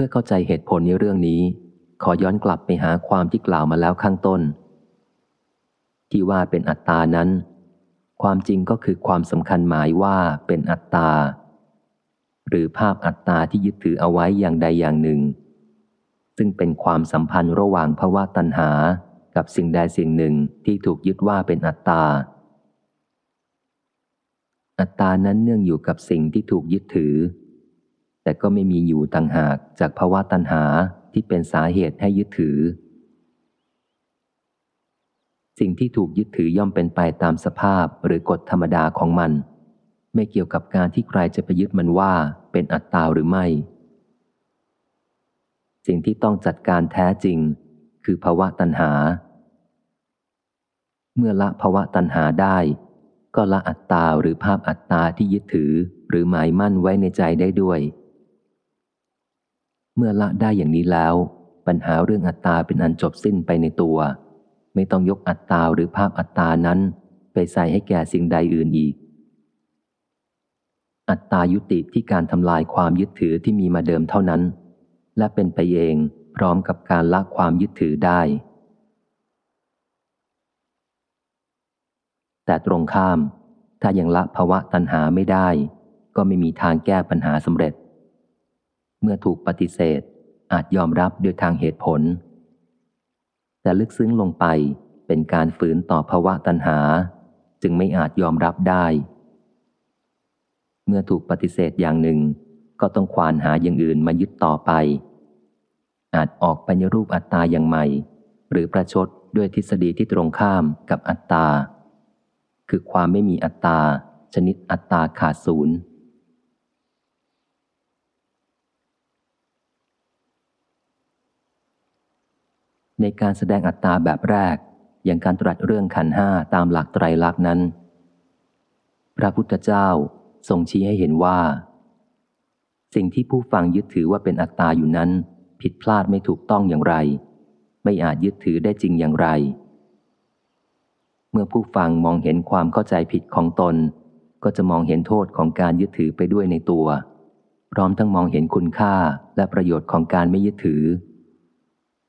พื่อเข้าใจเหตุผลในเรื่องนี้ ขอย้อนกลับไปหาความที่กล่าวมาแล้วข้างต้น ที่ว่าเป็นอัตตานั้น ความจริงก็คือความสำคัญหมายว่าเป็นอัตตา หรือภาพอัตตาที่ยึดถือเอาไว้อย่างใดอย่างหนึ่ง ซึ่งเป็นความสัมพันธ์ระหว่างภาวะตัณหากับสิ่งใดสิ่งหนึ่งที่ถูกยึดว่าเป็นอัตตาอัตตานั้นเนื่องอยู่กับสิ่งที่ถูกยึดถือ แต่ก็ไม่มีอยู่ต่างหากจากภาวะตัณหาที่เป็นสาเหตุให้ยึดถือ สิ่งที่ถูกยึดถือย่อมเป็นไปตามสภาพหรือกฎธรรมดาของมัน ไม่เกี่ยวกับการที่ใครจะไปยึดมันว่าเป็นอัตตาหรือไม่ สิ่งที่ต้องจัดการแท้จริง คือภาวะตัณหา เมื่อละภาวะตัณหาได้ ก็ละอัตตาหรือภาพอัตตาที่ยึดถือหรือหมายมั่นไว้ในใจได้ด้วย เมื่อละได้อย่างนี้แล้ว ปัญหาเรื่องอัตตาเป็นอันจบสิ้นไปในตัว ไม่ต้องยกอัตตาหรือภาพอัตตานั้น ไปใส่ให้แก่สิ่งใดอื่นอีก อัตตายุติที่การทำลายความยึดถือที่มีมาเดิมเท่านั้น และเป็นไปเองพร้อมกับการละความยึดถือได้ แต่ตรงข้าม ถ้ายังละภาวะตัณหาไม่ได้ ก็ไม่มีทางแก้ปัญหาสำเร็จ เมื่อถูกปฏิเสธ อาจยอมรับด้วยทางเหตุผล แต่ลึกซึ้งลงไปเป็นการฝืนต่อภาวะตัณหา จึงไม่อาจยอมรับได้ เมื่อถูกปฏิเสธอย่างหนึ่ง ก็ต้องควานหาอย่างอื่นมายึดต่อไป อาจออกปัญรูปอัตตาอย่างใหม่ หรือประชดด้วยทฤษฎีที่ตรงข้ามกับอัตตา คือความไม่มีอัตตา ชนิดอัตตาขาดศูนย์ ในการแสดงอัตตาแบบแรก อย่างการตรัสเรื่องขันห้าตามหลักไตรลักษณ์นั้น พระพุทธเจ้าทรงชี้ให้เห็นว่า สิ่งที่ผู้ฟังยึดถือว่าเป็นอัตตาอยู่นั้น ผิดพลาดไม่ถูกต้องอย่างไร ไม่อาจยึดถือได้จริงอย่างไร เมื่อผู้ฟังมองเห็นความเข้าใจผิดของตน ก็จะมองเห็นโทษของการยึดถือไปด้วยในตัว พร้อมทั้งมองเห็นคุณค่าและประโยชน์ของการไม่ยึดถือ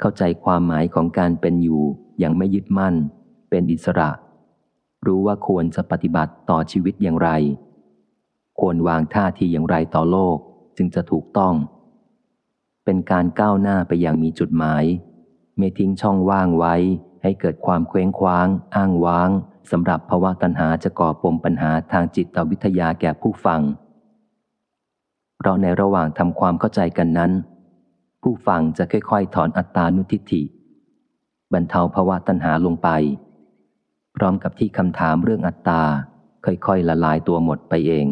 เข้าใจความหมายของการเป็นอยู่อย่างไม่ยึดมั่น เป็นอิสระ รู้ว่าควรจะปฏิบัติต่อชีวิตอย่างไร ควรวางท่าทีอย่างไรต่อโลกจึงจะถูกต้อง เป็นการก้าวหน้าไปอย่างมีจุดหมาย ไม่ทิ้งช่องว่างไว้ให้เกิดความเคว้งคว้าง อ้างว้างสำหรับภาวะตัณหาจะก่อปมปัญหาทางจิตวิทยาแก่ผู้ฟัง เพราะในระหว่างทำความเข้าใจกันนั้น ผู้ฟังจะค่อยๆ ถอนอัตตานุทิฏฐิ บรรเทาภาวะตัณหาลงไป พร้อมกับที่คำถามเรื่องอัตตา ค่อยๆ ละลายตัวหมดไปเอง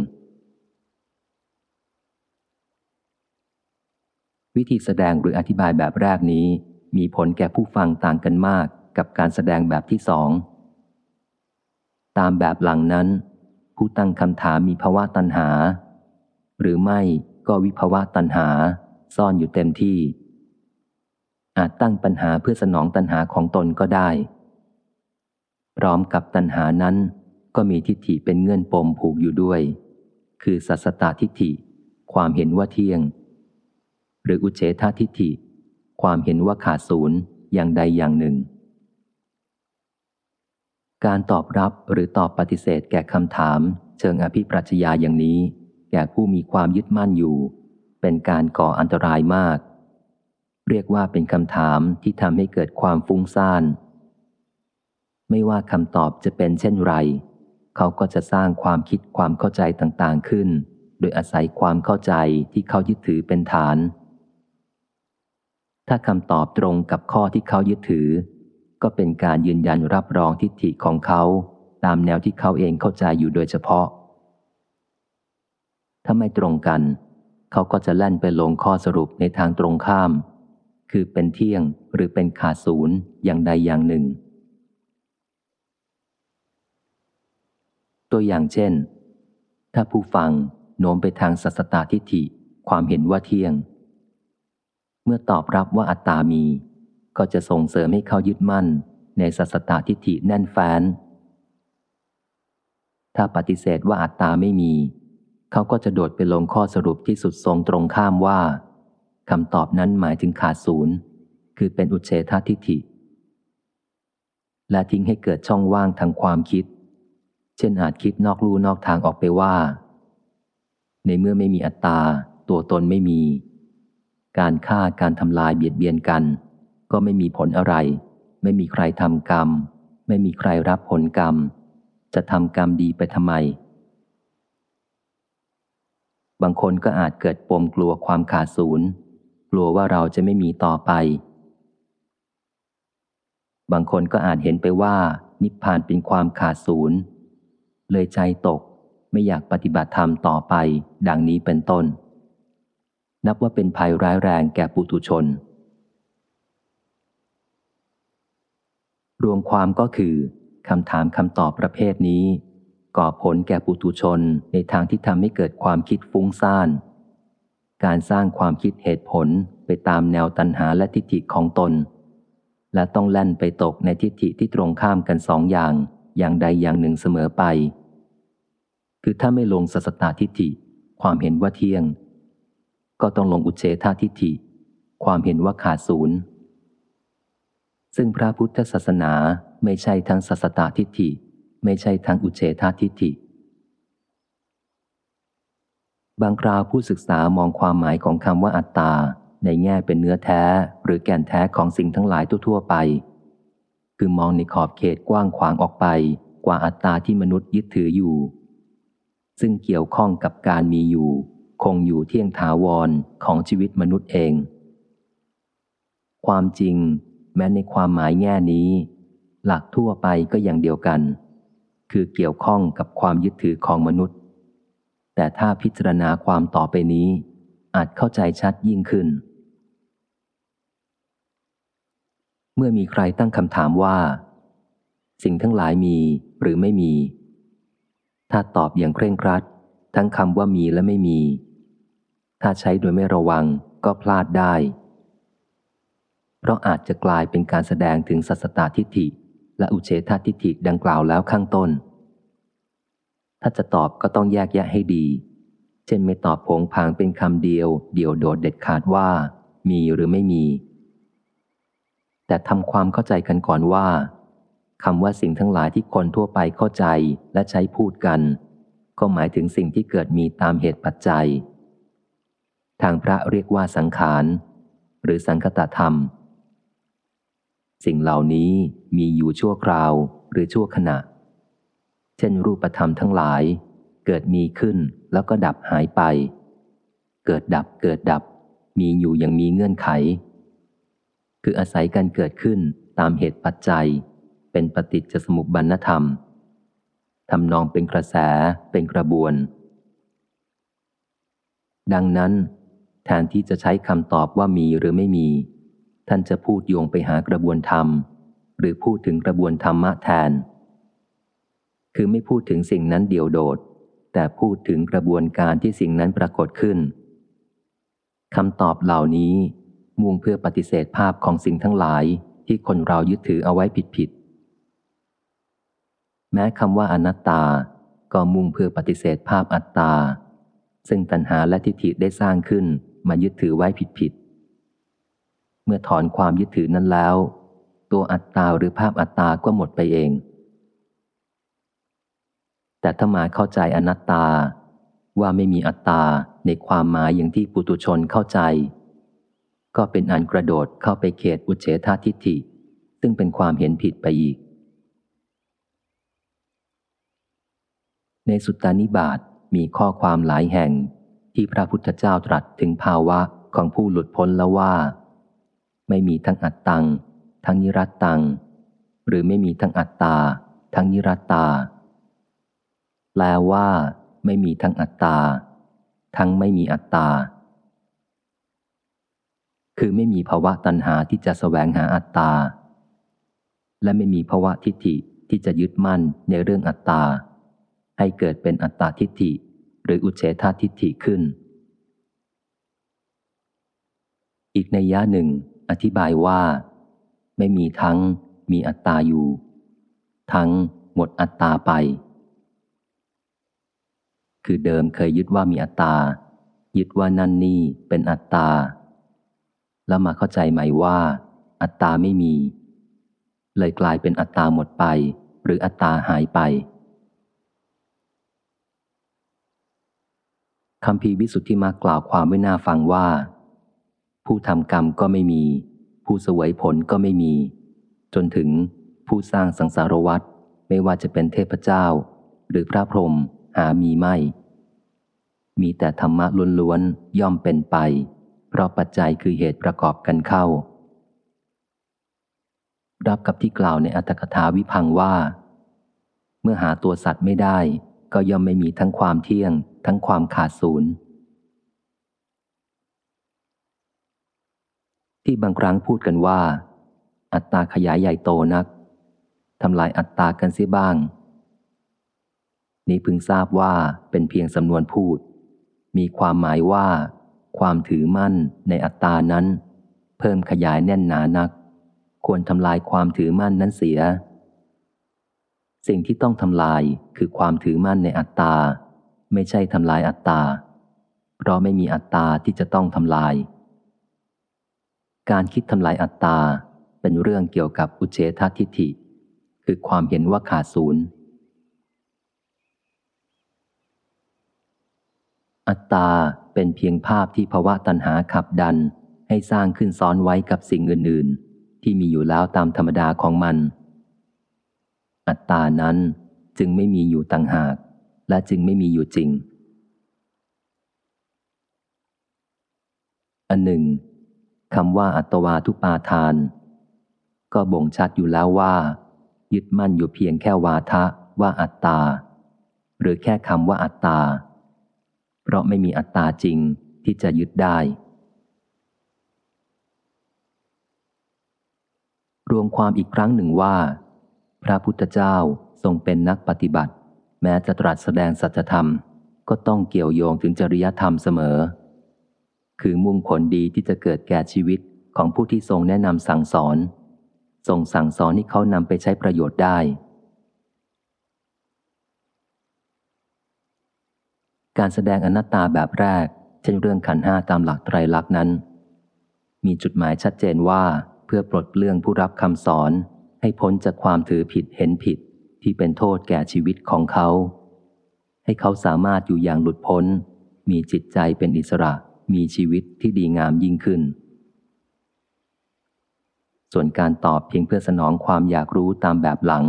วิธีแสดงหรืออธิบายแบบแรกนี้ มีผลแก่ผู้ฟังต่างกันมากกับการแสดงแบบที่สอง ตามแบบหลังนั้น ผู้ตั้งคำถามมีภาวะตัณหา หรือไม่ก็วิภาวะตัณหา ซ่อนอยู่เต็มที่ อาจตั้งปัญหาเพื่อสนองตัณหาของตนก็ได้ พร้อมกับตัณหานั้นก็มีทิฏฐิเป็นเงื่อนปมผูกอยู่ด้วย คือสัสตตทิฏฐิ ความเห็นว่าเที่ยง หรืออุเฉททิฏฐิ ความเห็นว่าขาดศูนย์อย่างใดอย่างหนึ่ง การตอบรับหรือตอบปฏิเสธแก่คำถาม เชิงอภิปรัชญาอย่างนี้ แก่ผู้มีความยึดมั่นอยู่ เป็นการก่ออันตรายมาก เรียกว่าเป็นคำถามที่ทำให้เกิดความฟุ้งซ่าน ไม่ว่าคำตอบจะเป็นเช่นไร เขาก็จะสร้างความคิดความเข้าใจต่างๆขึ้น โดยอาศัยความเข้าใจที่เขายึดถือเป็นฐาน ถ้าคำตอบตรงกับข้อที่เขายึดถือ ก็เป็นการยืนยันรับรองทิฏฐิของเขา ตามแนวที่เขาเองเข้าใจอยู่โดยเฉพาะถ้าไม่ตรงกัน เขาก็จะแล่นไปลงข้อสรุปในทางตรงข้าม คือเป็นเที่ยงหรือเป็นขาดศูนย์อย่างใดอย่างหนึ่ง ตัวอย่างเช่น ถ้าผู้ฟังโน้มไปทางสัสตาทิฏฐิความเห็นว่าเที่ยง เมื่อตอบรับว่าอัตตามี ก็จะส่งเสริมให้เขายึดมั่นในสัสตาทิฏฐิแน่นแฟ้นถ้าปฏิเสธว่าอัตตาไม่มี เขาก็จะโดดไปลงข้อสรุปที่สุดทรงตรงข้ามว่าคำตอบนั้นหมายถึงขาดศูนย์ คือเป็นอุเฉททิฏฐิ และทิ้งให้เกิดช่องว่างทางความคิด เช่นอาจคิดนอกรูนอกทางออกไปว่า ในเมื่อไม่มีอัตตา ตัวตนไม่มี การฆ่าการทำลายเบียดเบียนกัน ก็ไม่มีผลอะไร ไม่มีใครทำกรรม ไม่มีใครรับผลกรรม จะทำกรรมดีไปทำไม บางคนก็อาจเกิดปมกลัวความขาดศูนย์กลัวว่าเราจะไม่มีต่อไป บางคนก็อาจเห็นไปว่า นิพพานเป็นความขาดศูนย์เลยใจตกไม่อยากปฏิบัติธรรมต่อไป ดังนี้เป็นต้น นับว่าเป็นภัยร้ายแรงแก่ปุถุชน รวมความก็คือคำถามคำตอบประเภทนี้ ก่อผลแก่ปุถุชนในทางที่ทำให้เกิดความคิดฟุ้งซ่าน การสร้างความคิดเหตุผลไปตามแนวตัณหาและทิฏฐิของตน และต้องแล่นไปตกในทิฏฐิที่ตรงข้ามกันสองอย่าง อย่างใดอย่างหนึ่งเสมอไป คือถ้าไม่ลงสัสตตทิฏฐิ ความเห็นว่าเที่ยง ก็ต้องลงอุเฉททิฏฐิ ความเห็นว่าขาดศูนย์ซึ่งพระพุทธศาสนาไม่ใช่ทั้งสัสตตทิฏฐิ ไม่ใช่ทั้งอุเฉททิฏฐิ บางคราวผู้ศึกษามองความหมายของคำว่าอัตตา ในแง่เป็นเนื้อแท้หรือแก่นแท้ของสิ่งทั้งหลายทั่วๆไป คือมองในขอบเขตกว้างขวางออกไป กว่าอัตตาที่มนุษย์ยึดถืออยู่ ซึ่งเกี่ยวข้องกับการมีอยู่ คงอยู่เที่ยงถาวรของชีวิตมนุษย์เอง ความจริง แม้ในความหมายแง่นี้ หลักทั่วไปก็อย่างเดียวกัน คือเกี่ยวข้องกับความยึดถือของมนุษย์ แต่ถ้าพิจารณาความต่อไปนี้ อาจเข้าใจชัดยิ่งขึ้น เมื่อมีใครตั้งคำถามว่า สิ่งทั้งหลายมีหรือไม่มี ถ้าตอบอย่างเคร่งครัด ทั้งคำว่ามีและไม่มี ถ้าใช้โดยไม่ระวังก็พลาดได้ เพราะอาจจะกลายเป็นการแสดงถึงสัสตตทิฏฐิ และอุเฉททิฏฐิดังกล่าวแล้วข้างต้น ถ้าจะตอบก็ต้องแยกแยะให้ดี เช่นไม่ตอบผงผางเป็นคำเดียว เดียวโดดเด็ดขาดว่า มีหรือไม่มี แต่ทำความเข้าใจกันก่อนว่าคำว่าสิ่งทั้งหลายที่คนทั่วไปเข้าใจและใช้พูดกัน ก็หมายถึงสิ่งที่เกิดมีตามเหตุปัจจัย ทางพระเรียกว่าสังขาร หรือสังคตธรรม สิ่งเหล่านี้มีอยู่ชั่วคราวหรือชั่วขณะ เช่นรูปธรรมทั้งหลาย เกิดมีขึ้นแล้วก็ดับหายไป เกิดดับเกิดดับ มีอยู่อย่างมีเงื่อนไข คืออาศัยการเกิดขึ้นตามเหตุปัจจัย เป็นปฏิจจสมุปบาทธรรมทำนองเป็นกระแสเป็นกระบวน ดังนั้น แทนที่จะใช้คำตอบว่ามีหรือไม่มี ท่านจะพูดโยงไปหากระบวนธรรม หรือพูดถึงกระบวนธรรมะแทน คือไม่พูดถึงสิ่งนั้นเดี่ยวโดด แต่พูดถึงกระบวนการที่สิ่งนั้นปรากฏขึ้นคำตอบเหล่านี้มุ่งเพื่อปฏิเสธภาพของสิ่งทั้งหลายที่คนเรายึดถือเอาไว้ผิดๆแม้คำว่าอนัตตา ก็มุ่งเพื่อปฏิเสธภาพอัตตา ซึ่งตัณหาและทิฏฐิได้สร้างขึ้นมายึดถือไว้ผิดๆ เมื่อถอนความยึดถือนั้นแล้ว ตัวอัตตาหรือภาพอัตตาก็หมดไปเอง แต่ถ้ามาเข้าใจอนัตตาว่าไม่มีอัตตาในความหมายอย่างที่ปุตุชนเข้าใจ ก็เป็นอันกระโดดเข้าไปเขตอุเฉททิฏฐิ ซึ่งเป็นความเห็นผิดไปอีก ในสุตตานิบาตมีข้อความหลายแห่งที่พระพุทธเจ้าตรัสถึงภาวะของผู้หลุดพ้นแล้วว่า ไม่มีทั้งอัตตัง ทั้งนิรัตตัง หรือไม่มีทั้งอัตตา ทั้งนิรัตตา แปลว่า ไม่มีทั้งอัตตา ทั้งไม่มีอัตตา คือไม่มีภาวะตัณหาที่จะสแสวงหาอัตตา และไม่มีภาวะทิฏฐิที่จะยึดมั่นในเรื่องอัตตา ให้เกิดเป็นอัตตาทิฏฐิ หรืออุเฉททิฏฐิขึ้น อีกในย่าหนึ่ง อธิบายว่า ไม่มีทั้งมีอัตตาอยู่ ทั้งหมดอัตตาไป คือเดิมเคยยึดว่ามีอัตตา ยึดว่านั่นนี่เป็นอัตตา แล้วมาเข้าใจใหม่ว่า อัตตาไม่มี เลยกลายเป็นอัตตาหมดไป หรืออัตตาหายไปคำพีวิสุทธิมากล่าวความไว้น่าฟังว่า ผู้ทำกรรมก็ไม่มี ผู้สวยผลก็ไม่มี จนถึงผู้สร้างสังสารวัตรไม่ว่าจะเป็นเทพเจ้า หรือพระพรหมหามีไม่ มีแต่ธรรมะล้วนๆย่อมเป็นไป เพราะปัจจัยคือเหตุประกอบกันเข้า รับกับที่กล่าวในอัตถกถาวิพังว่า เมื่อหาตัวสัตว์ไม่ได้ ก็ย่อมไม่มีทั้งความเที่ยง ทั้งความขาดศูนย์ ที่บางครั้งพูดกันว่า อัตตาขยายใหญ่โตนักทำลายอัตตากันเสียบ้าง นี้พึงทราบว่าเป็นเพียงสำนวนพูด มีความหมายว่า ความถือมั่นในอัตตานั้น เพิ่มขยายแน่นหนานัก ควรทำลายความถือมั่นนั้นเสีย สิ่งที่ต้องทำลายคือความถือมั่นในอัตตา ไม่ใช่ทำลายอัตตา เพราะไม่มีอัตตาที่จะต้องทำลาย การคิดทำลายอัตตาเป็นเรื่องเกี่ยวกับอุเฉททิฏฐิ คือความเห็นว่าขาดศูนย์ อัตตาเป็นเพียงภาพที่ภาวะตัณหาขับดันให้สร้างขึ้นซ้อนไว้กับสิ่งอื่น ๆ ที่มีอยู่แล้วตามธรรมดาของมัน อัตตานั้นจึงไม่มีอยู่ต่างหาก และจึงไม่มีอยู่จริง อันหนึ่ง คำว่าอัตวาทุปาทาน ก็บ่งชัดอยู่แล้วว่า ยึดมั่นอยู่เพียงแค่วาทะว่าอัตตา หรือแค่คำว่าอัตตา เพราะไม่มีอัตตาจริงที่จะยึดได้ รวมความอีกครั้งหนึ่งว่า พระพุทธเจ้าทรงเป็นนักปฏิบัติ แม้จะตรัสแสดงสัจธรรม ก็ต้องเกี่ยวโยงถึงจริยธรรมเสมอ คือมุ่งผลดีที่จะเกิดแก่ชีวิตของผู้ที่ทรงแนะนำสั่งสอน ทรงสั่งสอนให้เขานำไปใช้ประโยชน์ได้ การแสดงอนัตตาแบบแรก เช่นเรื่องขันห้าตามหลักไตรลักษณ์นั้น มีจุดหมายชัดเจนว่าเพื่อปลดเปลื้องผู้รับคำสอน ให้พ้นจากความถือผิดเห็นผิดที่เป็นโทษแก่ชีวิตของเขา ให้เขาสามารถอยู่อย่างหลุดพ้น มีจิตใจเป็นอิสระ มีชีวิตที่ดีงามยิ่งขึ้น ส่วนการตอบเพียงเพื่อสนองความอยากรู้ตามแบบหลัง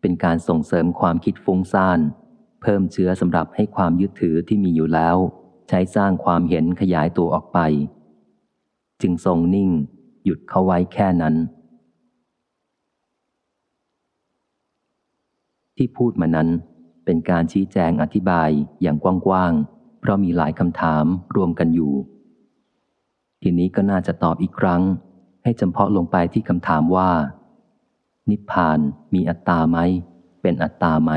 เป็นการส่งเสริมความคิดฟุ้งซ่าน เพิ่มเชื้อสำหรับให้ความยึดถือที่มีอยู่แล้ว ใช้สร้างความเห็นขยายตัวออกไป จึงทรงนิ่ง หยุดเข้าไว้แค่นั้น ที่พูดมานั้นเป็นการชี้แจงอธิบายอย่างกว้างๆ เพราะมีหลายคำถามรวมกันอยู่ ทีนี้ก็น่าจะตอบอีกครั้ง ให้จำเพาะลงไปที่คำถามว่า นิพพานมีอัตตาไหม เป็นอัตตาไหม